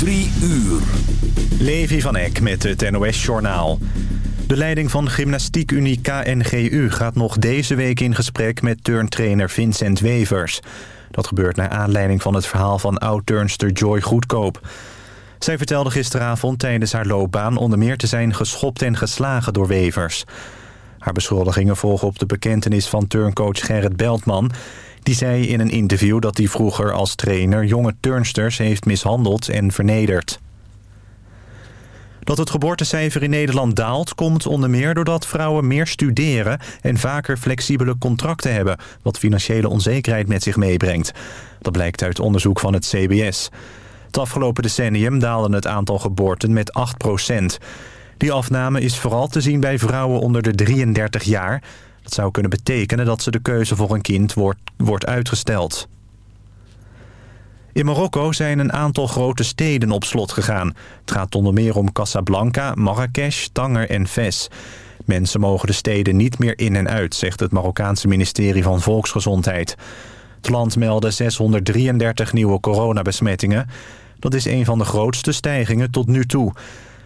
Drie uur. Levi van Eck met het NOS-journaal. De leiding van Gymnastiekunie KNGU gaat nog deze week in gesprek met turntrainer Vincent Wevers. Dat gebeurt naar aanleiding van het verhaal van oud-turnster Joy Goedkoop. Zij vertelde gisteravond tijdens haar loopbaan onder meer te zijn geschopt en geslagen door Wevers. Haar beschuldigingen volgen op de bekentenis van turncoach Gerrit Beltman... Die zei in een interview dat hij vroeger als trainer jonge turnsters heeft mishandeld en vernederd. Dat het geboortecijfer in Nederland daalt komt onder meer doordat vrouwen meer studeren en vaker flexibele contracten hebben, wat financiële onzekerheid met zich meebrengt. Dat blijkt uit onderzoek van het CBS. Het afgelopen decennium daalde het aantal geboorten met 8% Die afname is vooral te zien bij vrouwen onder de 33 jaar... Zou kunnen betekenen dat ze de keuze voor een kind wordt, wordt uitgesteld. In Marokko zijn een aantal grote steden op slot gegaan. Het gaat onder meer om Casablanca, Marrakesh, Tanger en Fes. Mensen mogen de steden niet meer in en uit, zegt het Marokkaanse ministerie van Volksgezondheid. Het land meldde 633 nieuwe coronabesmettingen. Dat is een van de grootste stijgingen tot nu toe.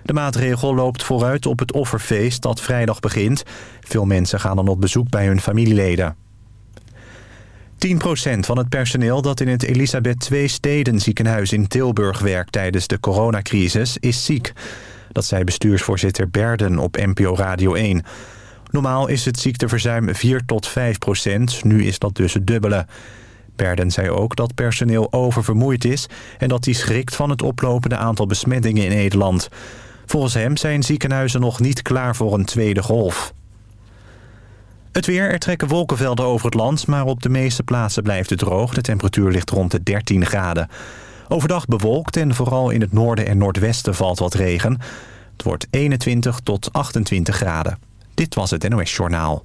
De maatregel loopt vooruit op het offerfeest dat vrijdag begint. Veel mensen gaan dan op bezoek bij hun familieleden. 10% van het personeel dat in het Elisabeth II Steden ziekenhuis in Tilburg werkt tijdens de coronacrisis is ziek. Dat zei bestuursvoorzitter Berden op NPO Radio 1. Normaal is het ziekteverzuim 4 tot 5 procent, nu is dat dus het dubbele. Berden zei ook dat personeel oververmoeid is en dat hij schrikt van het oplopende aantal besmettingen in Nederland. Volgens hem zijn ziekenhuizen nog niet klaar voor een tweede golf. Het weer, er trekken wolkenvelden over het land... maar op de meeste plaatsen blijft het droog. De temperatuur ligt rond de 13 graden. Overdag bewolkt en vooral in het noorden en noordwesten valt wat regen. Het wordt 21 tot 28 graden. Dit was het NOS Journaal.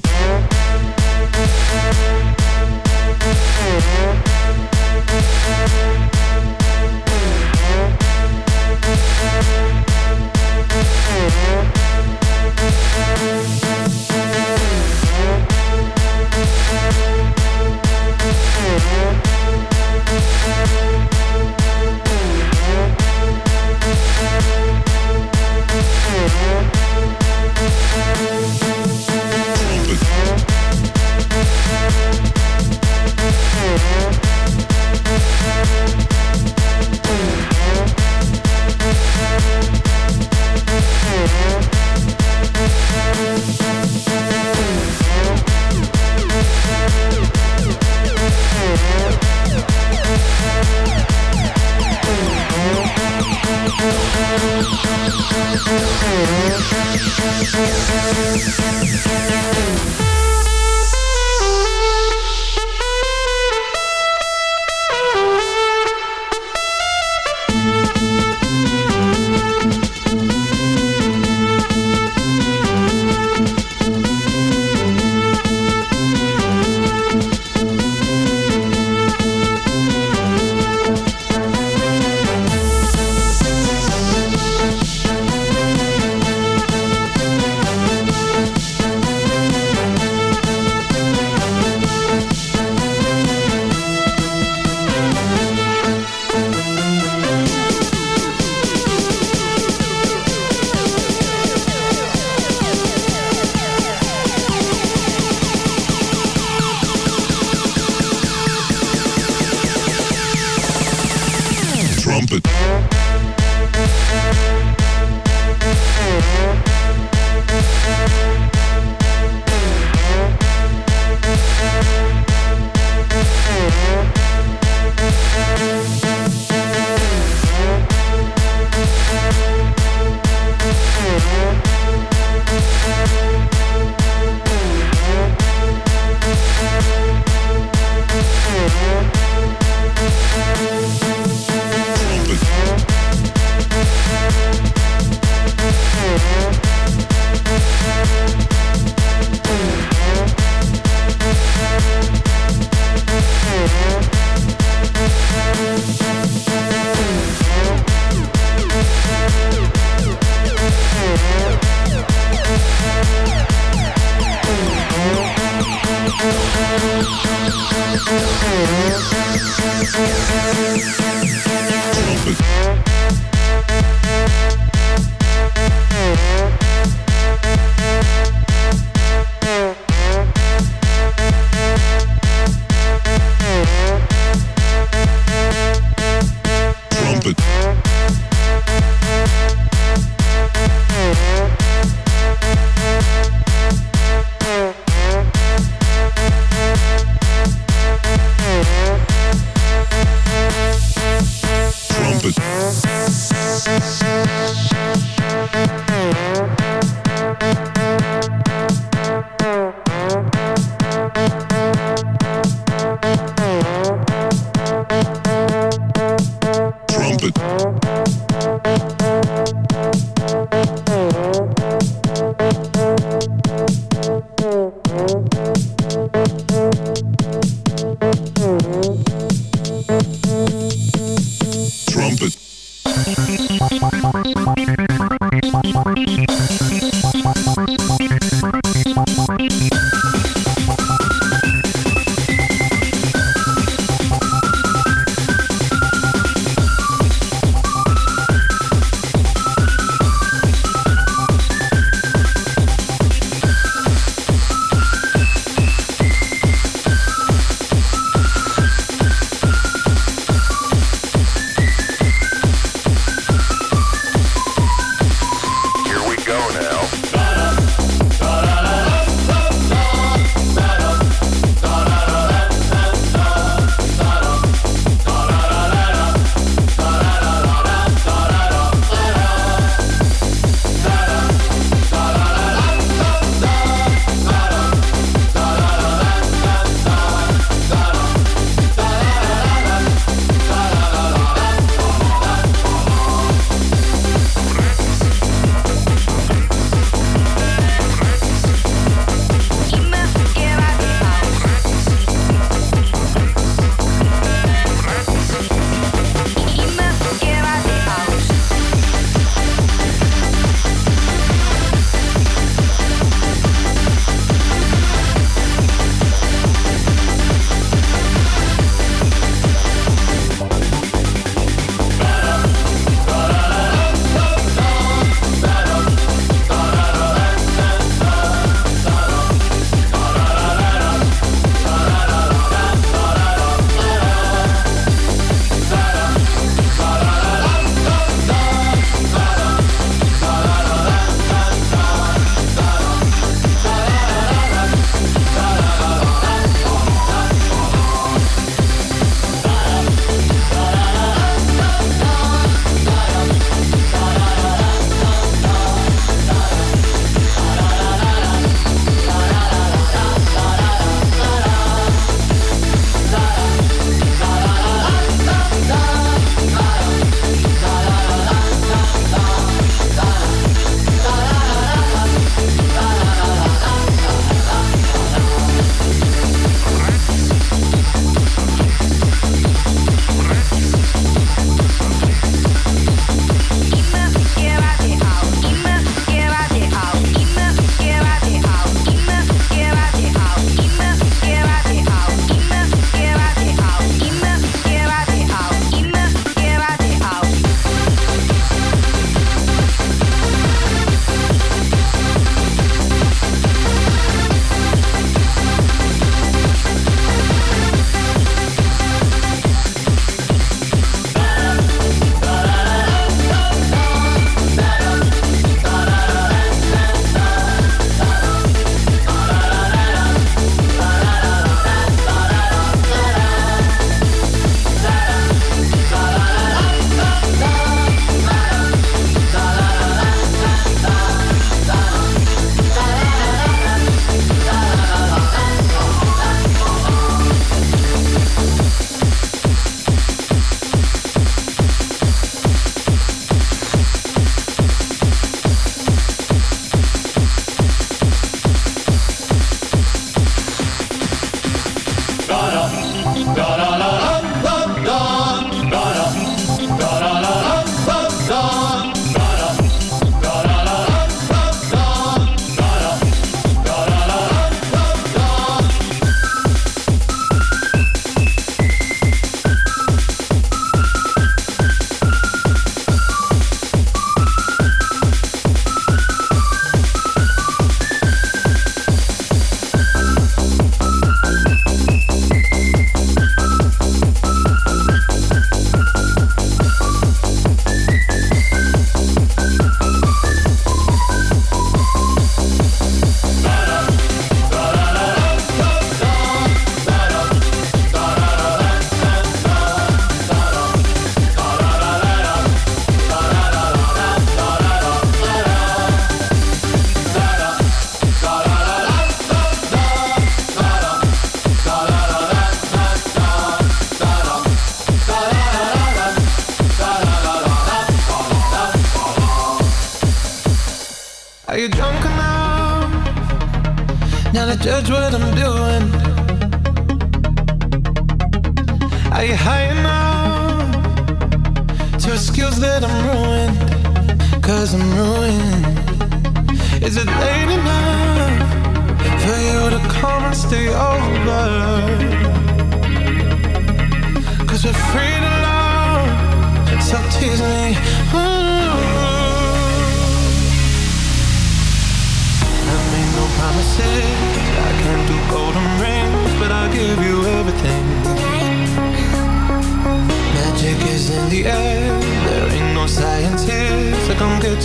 stupid.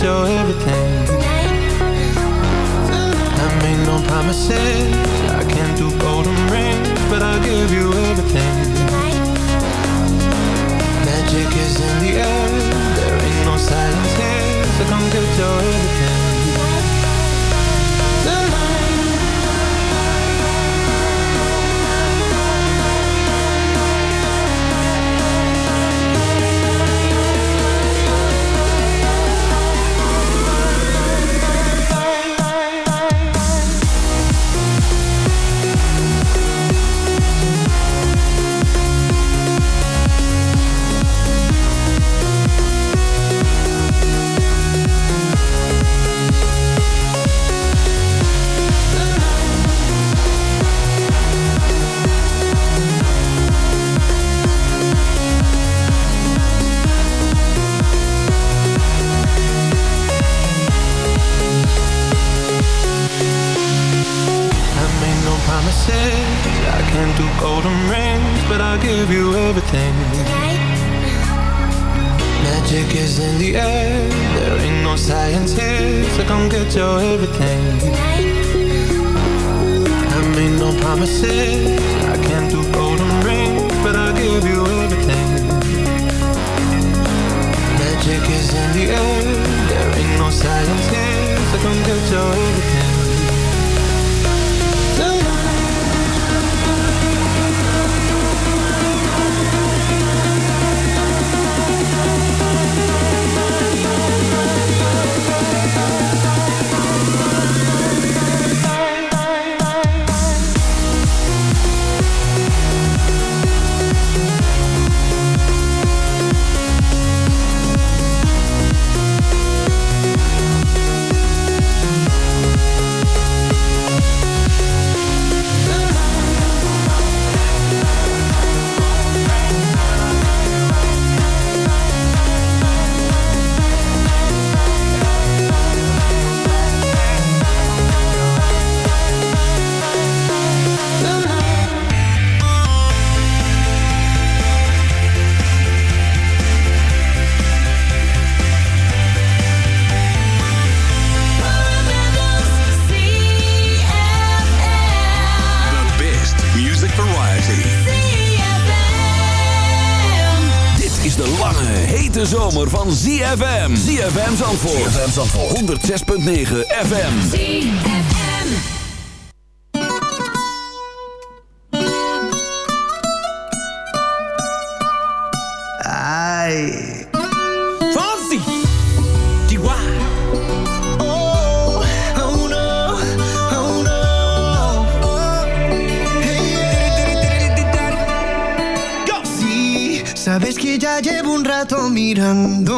your everything. I make no promises. I can't do golden rings But I'll give you everything. Magic is in the air. There ain't no silence here So come get your 106.9 FM. Ai. Fancy. Diwa. Oh, oh no. Oh no. Hey. Go. Sí, sabes que ya llevo un rato mirando.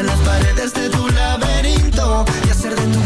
en las paredes de tu laberinto y hacer de tu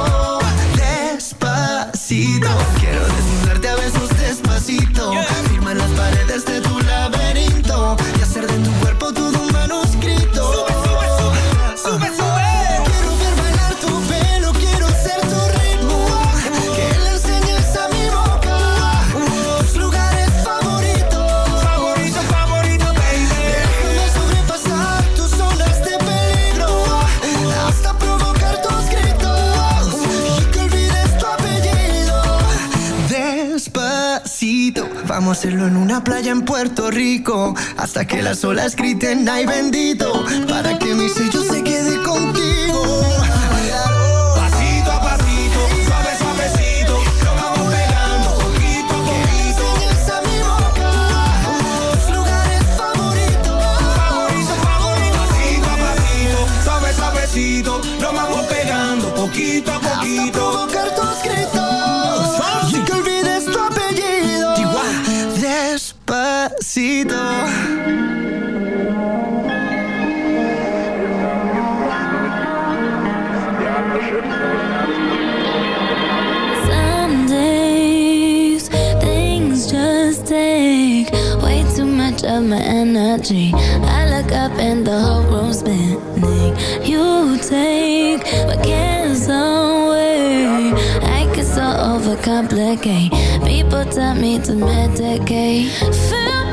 Puerto Rico hasta que las olas griten ay bendito tree. I look up and the whole room's spinning. You take my cares away. I get so overcomplicate. People tell me to medicate. Feel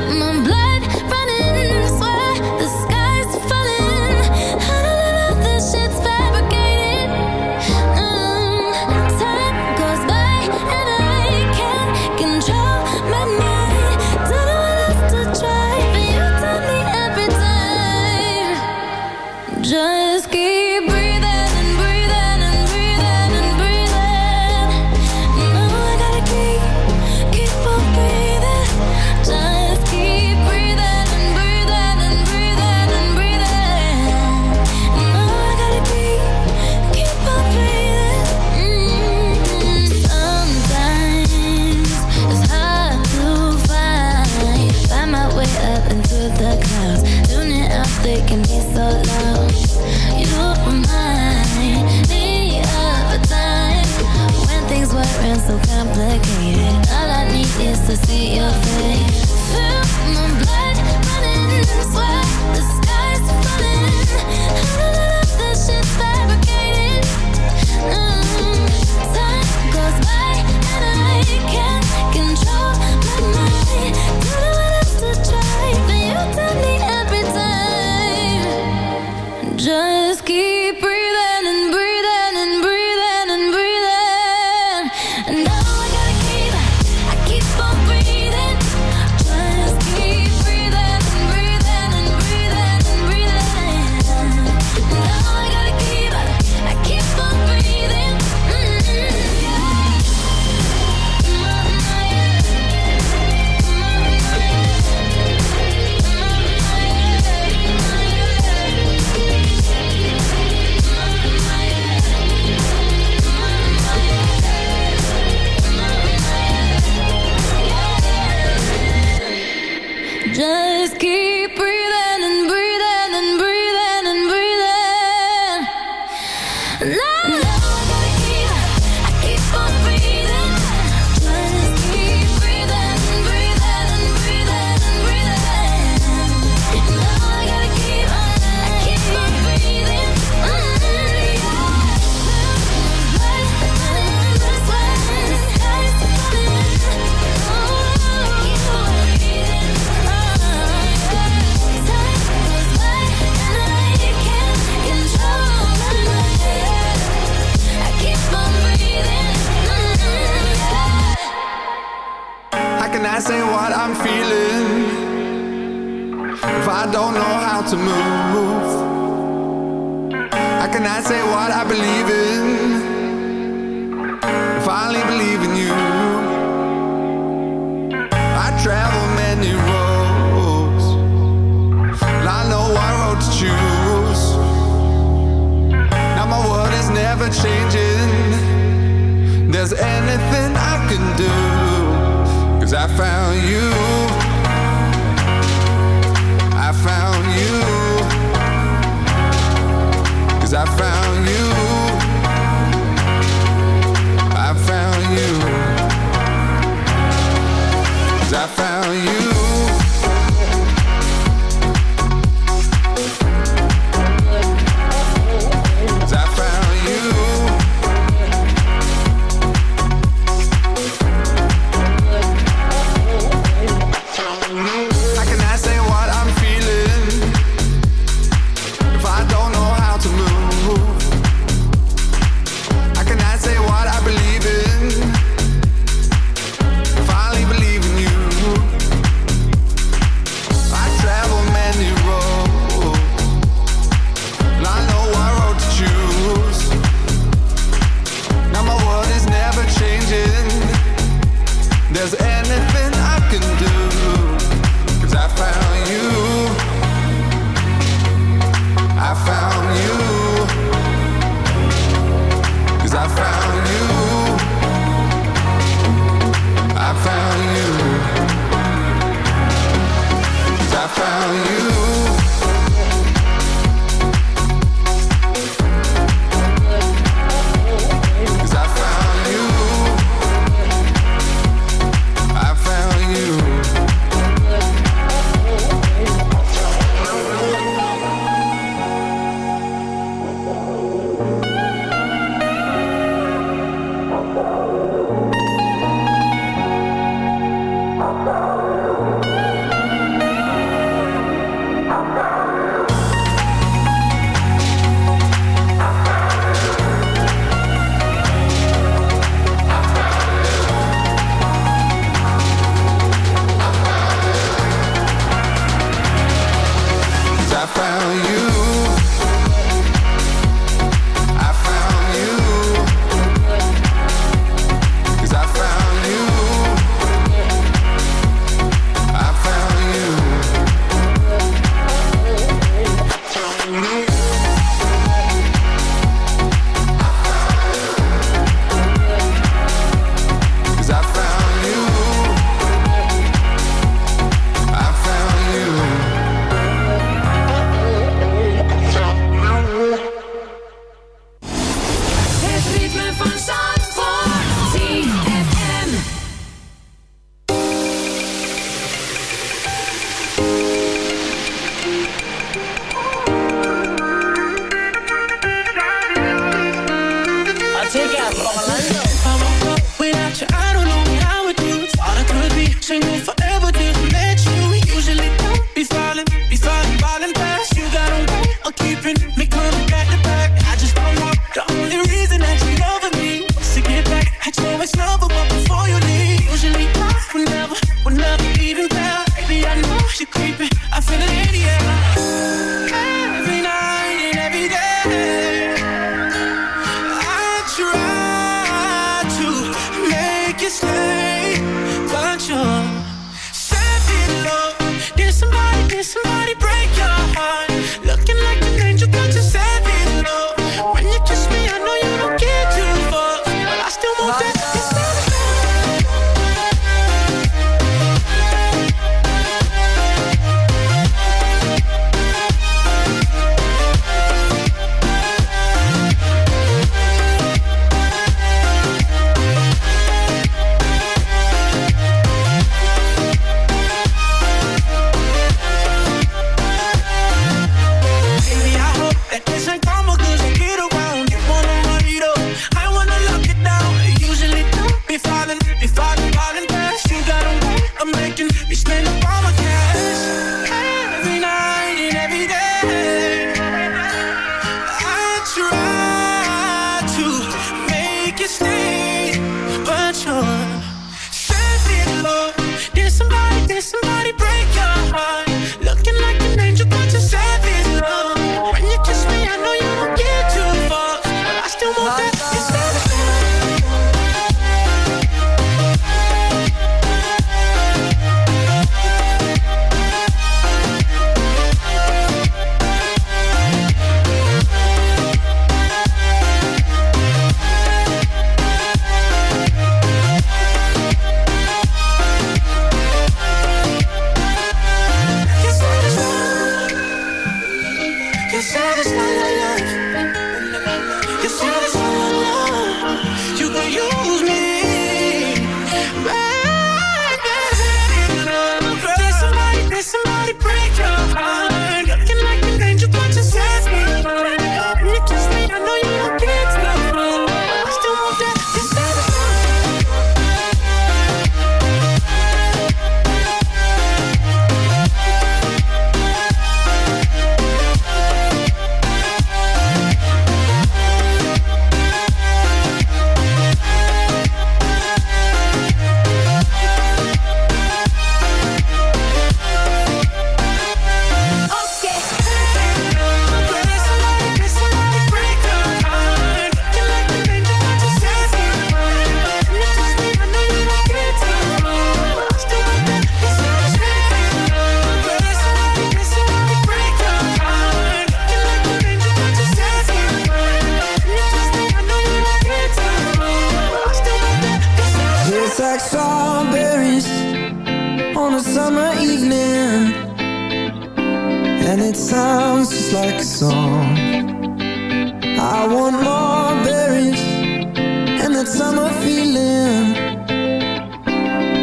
that summer feeling.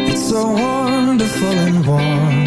It's so wonderful and warm